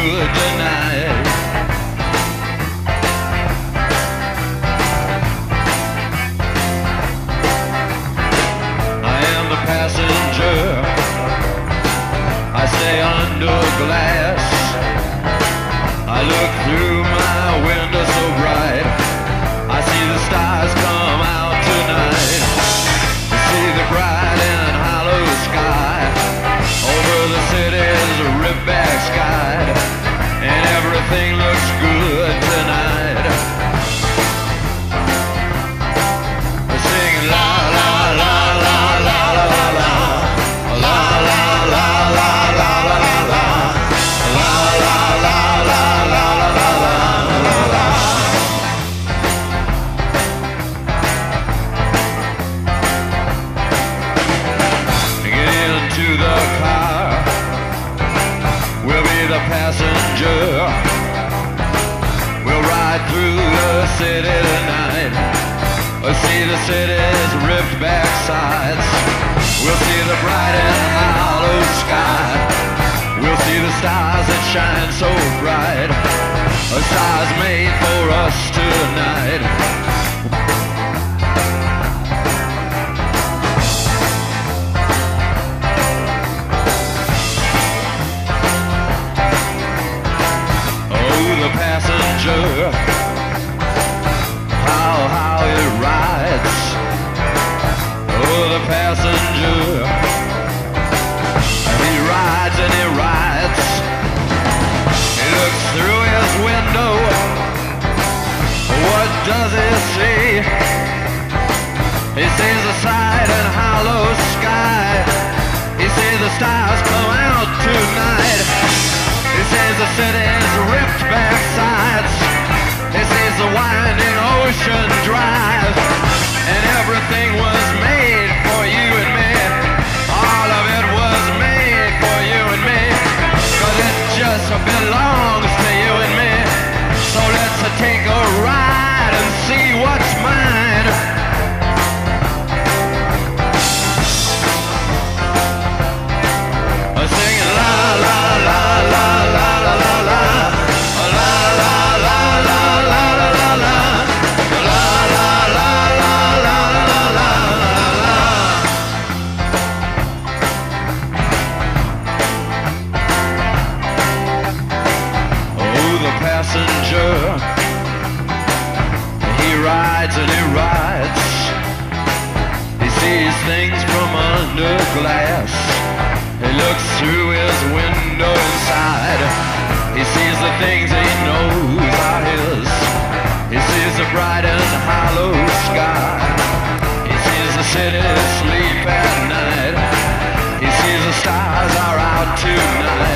could deny it. I am the passenger. I stay under glass. I look through. We'll ride through the city tonight. We'll see the city's ripped back sides. We'll see the bright and hollow sky. We'll see the stars that shine so bright. The stars made for us tonight. Passenger. He rides and he rides. He looks through his window. What does he see? He sees the side and hollow sky. He sees the stars come out tonight. He sees the city's ripped back sides. He sees the winding ocean us belong. Rides and he rides. He sees things from under glass. He looks through his window inside. He sees the things he knows are his. He sees the bright and hollow sky. He sees the city sleep at night. He sees the stars are out tonight.